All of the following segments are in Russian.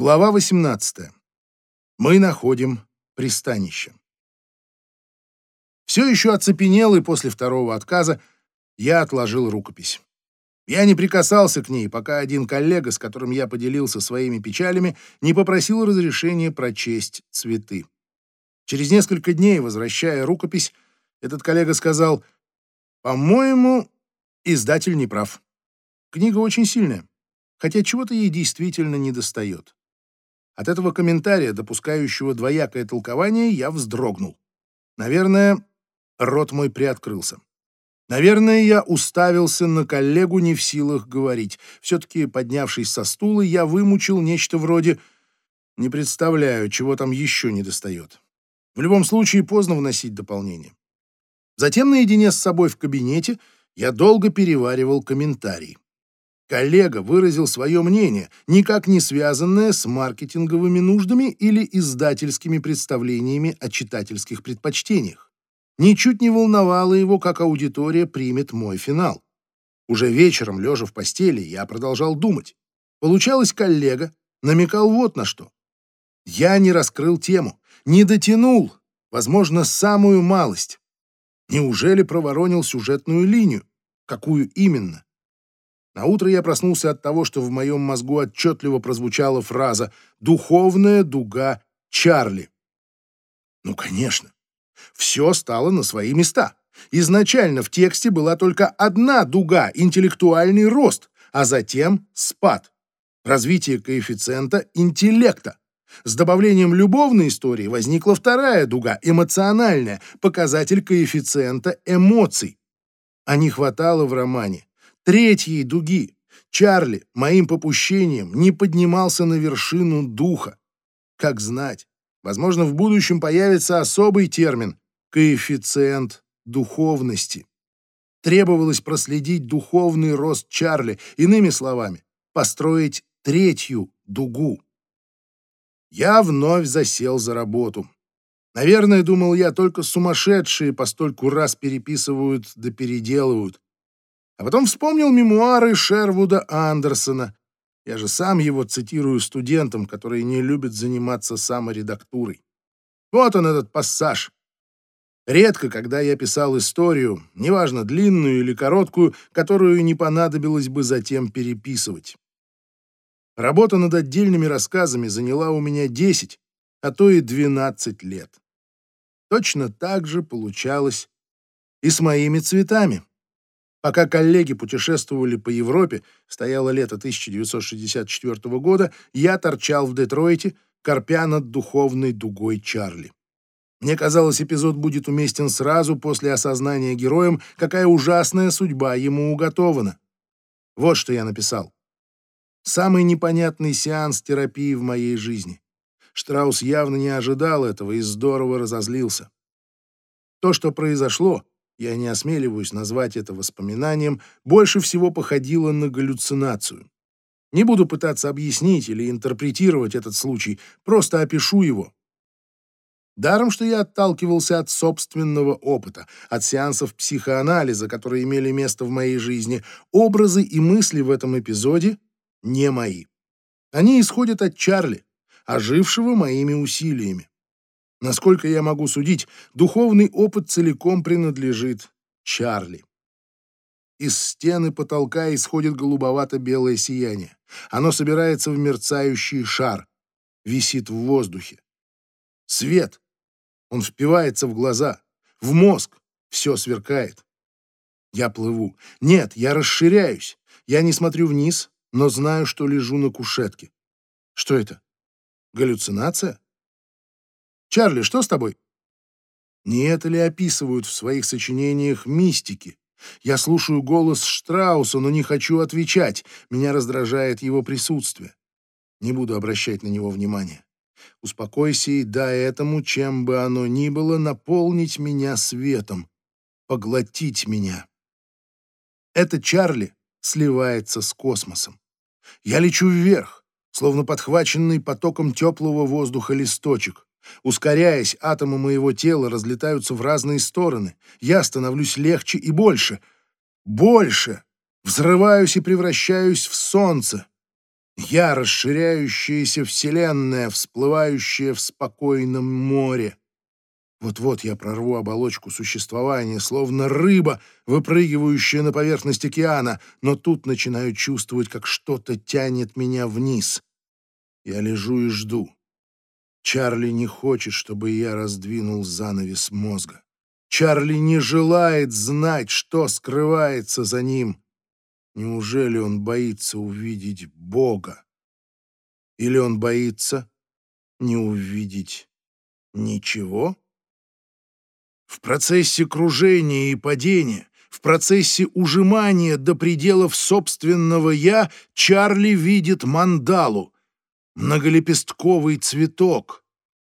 Глава 18. Мы находим пристанище. Все еще оцепенелый после второго отказа, я отложил рукопись. Я не прикасался к ней, пока один коллега, с которым я поделился своими печалями, не попросил разрешения прочесть цветы. Через несколько дней, возвращая рукопись, этот коллега сказал, «По-моему, издатель не прав. Книга очень сильная, хотя чего-то ей действительно недостает». От этого комментария, допускающего двоякое толкование, я вздрогнул. Наверное, рот мой приоткрылся. Наверное, я уставился на коллегу не в силах говорить. Все-таки, поднявшись со стула, я вымучил нечто вроде «не представляю, чего там еще не достает». В любом случае, поздно вносить дополнение. Затем, наедине с собой в кабинете, я долго переваривал комментарий. Коллега выразил свое мнение, никак не связанное с маркетинговыми нуждами или издательскими представлениями о читательских предпочтениях ничуть не волновало его, как аудитория примет мой финал. Уже вечером, лежа в постели, я продолжал думать. Получалось, коллега намекал вот на что. Я не раскрыл тему, не дотянул, возможно, самую малость. Неужели проворонил сюжетную линию? Какую именно? На утро я проснулся от того, что в моем мозгу отчетливо прозвучала фраза «духовная дуга Чарли». Ну, конечно все стало на свои места. Изначально в тексте была только одна дуга – интеллектуальный рост, а затем спад. Развитие коэффициента интеллекта. С добавлением любовной истории возникла вторая дуга – эмоциональная, показатель коэффициента эмоций. А не хватало в романе третьей дуги. Чарли моим попущением не поднимался на вершину духа. Как знать, возможно, в будущем появится особый термин коэффициент духовности. Требовалось проследить духовный рост Чарли, иными словами, построить третью дугу. Я вновь засел за работу. Наверное, думал я, только сумасшедшие постольку раз переписывают да переделывают. А потом вспомнил мемуары Шервуда Андерсона. Я же сам его цитирую студентам, которые не любят заниматься саморедактурой. Вот он, этот пассаж. Редко, когда я писал историю, неважно, длинную или короткую, которую не понадобилось бы затем переписывать. Работа над отдельными рассказами заняла у меня 10, а то и 12 лет. Точно так же получалось и с моими цветами. Пока коллеги путешествовали по Европе, стояло лето 1964 года, я торчал в Детройте, корпя над духовной дугой Чарли. Мне казалось, эпизод будет уместен сразу после осознания героем, какая ужасная судьба ему уготована. Вот что я написал. Самый непонятный сеанс терапии в моей жизни. Штраус явно не ожидал этого и здорово разозлился. То, что произошло, я не осмеливаюсь назвать это воспоминанием, больше всего походило на галлюцинацию. Не буду пытаться объяснить или интерпретировать этот случай, просто опишу его. Даром, что я отталкивался от собственного опыта, от сеансов психоанализа, которые имели место в моей жизни, образы и мысли в этом эпизоде не мои. Они исходят от Чарли, ожившего моими усилиями. Насколько я могу судить, духовный опыт целиком принадлежит Чарли. Из стены потолка исходит голубовато-белое сияние. Оно собирается в мерцающий шар, висит в воздухе. Свет, он впивается в глаза, в мозг, все сверкает. Я плыву. Нет, я расширяюсь. Я не смотрю вниз, но знаю, что лежу на кушетке. Что это? Галлюцинация? Чарли, что с тобой? Не это ли описывают в своих сочинениях мистики? Я слушаю голос Штрауса, но не хочу отвечать. Меня раздражает его присутствие. Не буду обращать на него внимания. Успокойся и дай этому, чем бы оно ни было, наполнить меня светом, поглотить меня. Это Чарли сливается с космосом. Я лечу вверх, словно подхваченный потоком теплого воздуха листочек. Ускоряясь, атомы моего тела разлетаются в разные стороны. Я становлюсь легче и больше. Больше! Взрываюсь и превращаюсь в солнце. Я расширяющаяся вселенная, всплывающая в спокойном море. Вот-вот я прорву оболочку существования, словно рыба, выпрыгивающая на поверхность океана, но тут начинаю чувствовать, как что-то тянет меня вниз. Я лежу и жду. Чарли не хочет, чтобы я раздвинул занавес мозга. Чарли не желает знать, что скрывается за ним. Неужели он боится увидеть Бога? Или он боится не увидеть ничего? В процессе кружения и падения, в процессе ужимания до пределов собственного «я» Чарли видит мандалу, многолепестковый цветок,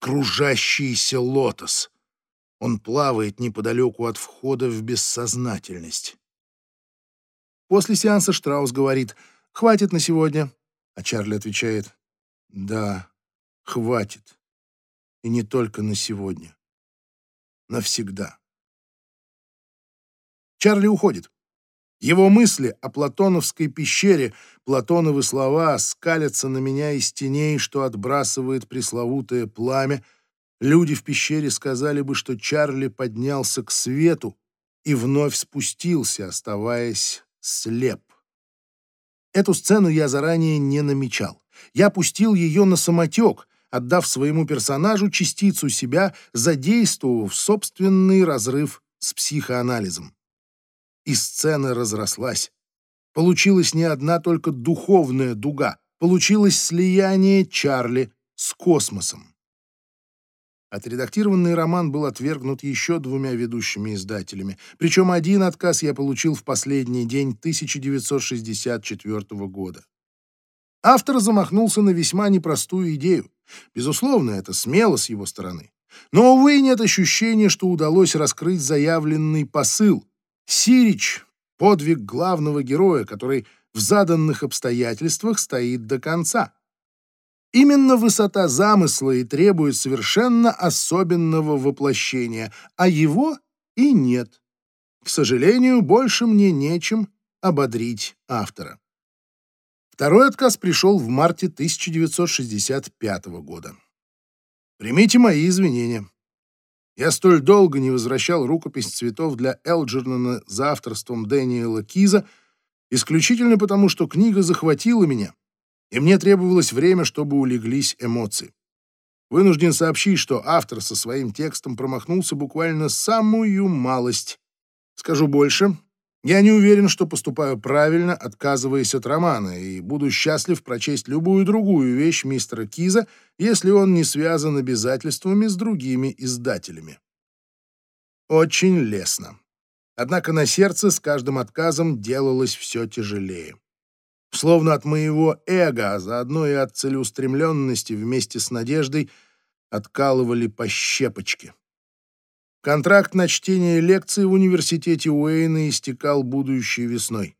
кружащийся лотос. Он плавает неподалеку от входа в бессознательность. После сеанса Штраус говорит «Хватит на сегодня», а Чарли отвечает «Да, хватит. И не только на сегодня навсегда. Чарли уходит. Его мысли о платоновской пещере, платоновы слова скалятся на меня из теней, что отбрасывает пресловутое пламя. Люди в пещере сказали бы, что Чарли поднялся к свету и вновь спустился, оставаясь слеп. Эту сцену я заранее не намечал. Я пустил ее на самотек, отдав своему персонажу частицу себя, задействовав собственный разрыв с психоанализом. И сцена разрослась. Получилась не одна только духовная дуга, получилось слияние Чарли с космосом. Отредактированный роман был отвергнут еще двумя ведущими издателями, причем один отказ я получил в последний день 1964 года. Автор замахнулся на весьма непростую идею. Безусловно, это смело с его стороны. Но, увы, нет ощущения, что удалось раскрыть заявленный посыл. Сирич — подвиг главного героя, который в заданных обстоятельствах стоит до конца. Именно высота замысла и требует совершенно особенного воплощения, а его и нет. К сожалению, больше мне нечем ободрить автора. Второй отказ пришел в марте 1965 года. Примите мои извинения. Я столь долго не возвращал рукопись цветов для Элджернона за авторством Дэниела Киза, исключительно потому, что книга захватила меня, и мне требовалось время, чтобы улеглись эмоции. Вынужден сообщить, что автор со своим текстом промахнулся буквально самую малость. Скажу больше, я не уверен, что поступаю правильно, отказываясь от романа, и буду счастлив прочесть любую другую вещь мистера Киза, если он не связан обязательствами с другими издателями. Очень лестно. Однако на сердце с каждым отказом делалось все тяжелее. Словно от моего эго, а заодно и от целеустремленности вместе с надеждой откалывали по щепочке. Контракт на чтение лекций в университете Уэйна истекал будущей весной.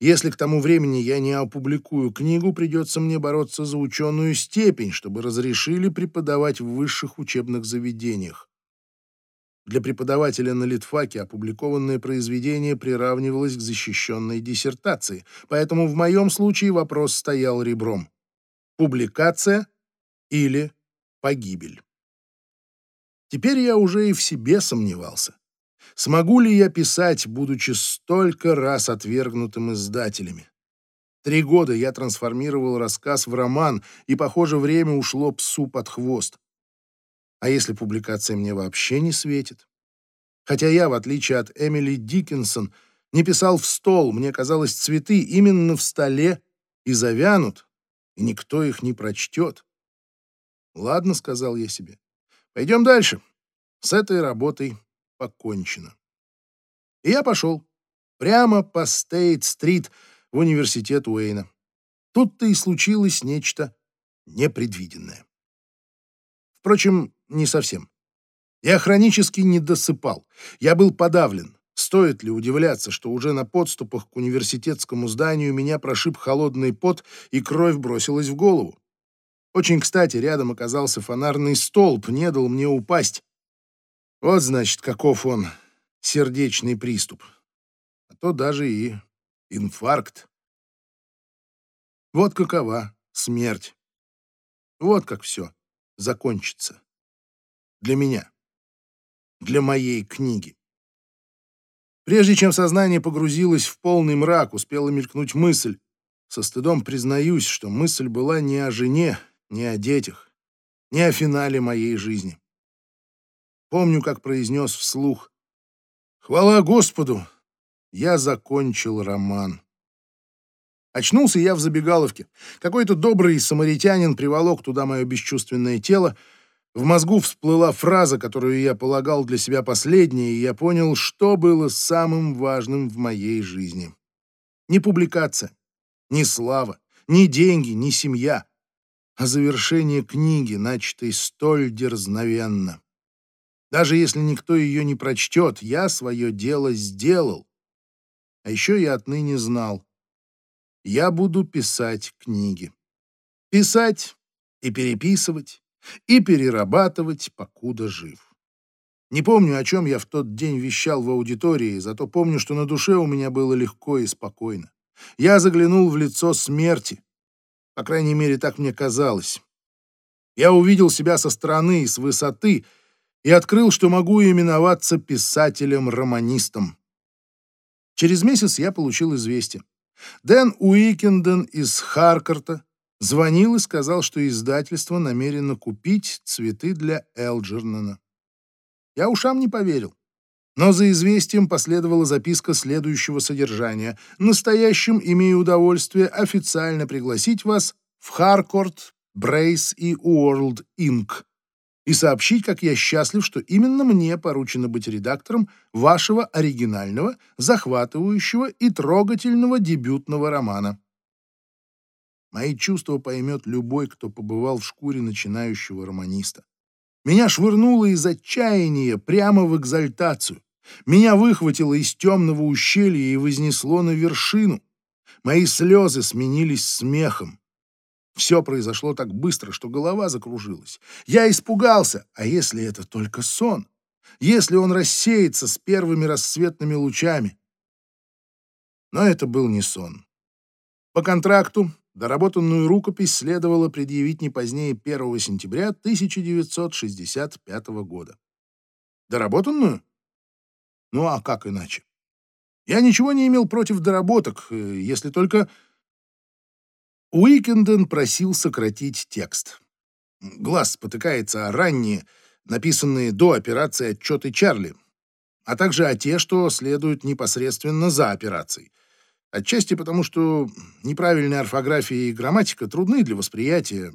Если к тому времени я не опубликую книгу, придется мне бороться за ученую степень, чтобы разрешили преподавать в высших учебных заведениях. Для преподавателя на литфаке опубликованное произведение приравнивалось к защищенной диссертации, поэтому в моем случае вопрос стоял ребром. Публикация или погибель. Теперь я уже и в себе сомневался. Смогу ли я писать, будучи столько раз отвергнутым издателями? Три года я трансформировал рассказ в роман, и, похоже, время ушло псу под хвост. А если публикация мне вообще не светит? Хотя я, в отличие от Эмили Диккенсон, не писал в стол, мне казалось, цветы именно в столе и завянут, и никто их не прочтет. «Ладно», — сказал я себе, Пойдем дальше. С этой работой покончено. И я пошел прямо по Стейт-стрит в университет Уэйна. Тут-то и случилось нечто непредвиденное. Впрочем, не совсем. Я хронически не досыпал. Я был подавлен. Стоит ли удивляться, что уже на подступах к университетскому зданию меня прошиб холодный пот и кровь бросилась в голову? Очень кстати, рядом оказался фонарный столб, не дал мне упасть. Вот, значит, каков он, сердечный приступ. А то даже и инфаркт. Вот какова смерть. Вот как все закончится. Для меня. Для моей книги. Прежде чем сознание погрузилось в полный мрак, успела мелькнуть мысль. Со стыдом признаюсь, что мысль была не о жене, не о детях, не о финале моей жизни. Помню, как произнес вслух «Хвала Господу, я закончил роман». Очнулся я в забегаловке. Какой-то добрый самаритянин приволок туда мое бесчувственное тело, в мозгу всплыла фраза, которую я полагал для себя последней, и я понял, что было самым важным в моей жизни. Не публикация, не слава, не деньги, не семья, а завершение книги, начатой столь дерзновенно. Даже если никто ее не прочтет, я свое дело сделал. А еще я отныне знал. Я буду писать книги. Писать и переписывать, и перерабатывать, покуда жив. Не помню, о чем я в тот день вещал в аудитории, зато помню, что на душе у меня было легко и спокойно. Я заглянул в лицо смерти. По крайней мере, так мне казалось. Я увидел себя со стороны и с высоты и открыл, что могу именоваться писателем-романистом. Через месяц я получил известие. Дэн Уикенден из Харкарта Звонил и сказал, что издательство намерено купить цветы для Элджернона. Я ушам не поверил. Но за известием последовала записка следующего содержания. «Настоящим имею удовольствие официально пригласить вас в Харкорт, Брейс и Уорлд Инк и сообщить, как я счастлив, что именно мне поручено быть редактором вашего оригинального, захватывающего и трогательного дебютного романа. Мои чувства поймет любой, кто побывал в шкуре начинающего романиста. Меня швырнуло из отчаяния прямо в экзальтацию. Меня выхватило из темного ущелья и вознесло на вершину. Мои слезы сменились смехом. Все произошло так быстро, что голова закружилась. Я испугался, а если это только сон? Если он рассеется с первыми рассветными лучами? Но это был не сон. По контракту Доработанную рукопись следовало предъявить не позднее 1 сентября 1965 года. Доработанную? Ну а как иначе? Я ничего не имел против доработок, э, если только... Уикенден просил сократить текст. Глаз спотыкается о ранние, написанные до операции отчеты Чарли, а также о те, что следуют непосредственно за операцией — Отчасти потому, что неправильная орфография и грамматика трудны для восприятия.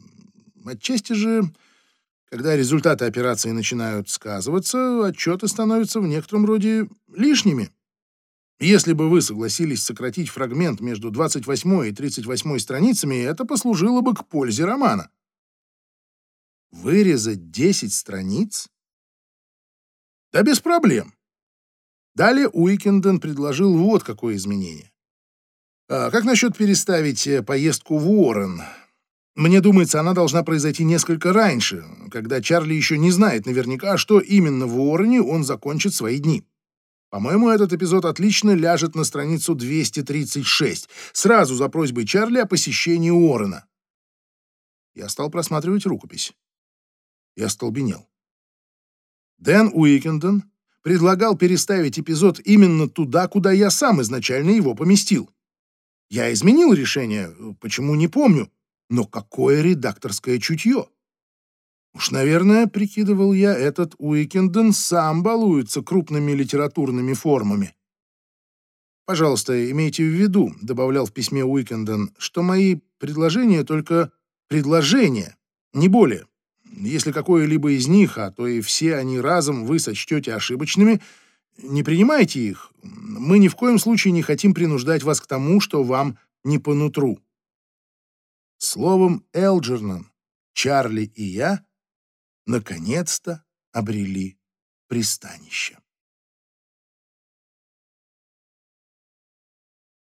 Отчасти же, когда результаты операции начинают сказываться, отчеты становятся в некотором роде лишними. Если бы вы согласились сократить фрагмент между 28 и 38 страницами, это послужило бы к пользе романа. Вырезать 10 страниц? Да без проблем. Далее Уикенден предложил вот какое изменение. А как насчет переставить э, поездку в Уоррен? Мне думается, она должна произойти несколько раньше, когда Чарли еще не знает наверняка, что именно в Уоррене он закончит свои дни. По-моему, этот эпизод отлично ляжет на страницу 236, сразу за просьбой Чарли о посещении Уоррена. Я стал просматривать рукопись. Я столбенел. Дэн Уикенден предлагал переставить эпизод именно туда, куда я сам изначально его поместил. Я изменил решение, почему не помню, но какое редакторское чутье? Уж, наверное, прикидывал я, этот Уикенден сам балуется крупными литературными формами. Пожалуйста, имейте в виду, добавлял в письме Уикенден, что мои предложения только предложения, не более. Если какое-либо из них, а то и все они разом вы сочтете ошибочными, не принимайте их. Мы ни в коем случае не хотим принуждать вас к тому, что вам не по нутру. Словом, Элджернан, Чарли и я наконец-то обрели пристанище.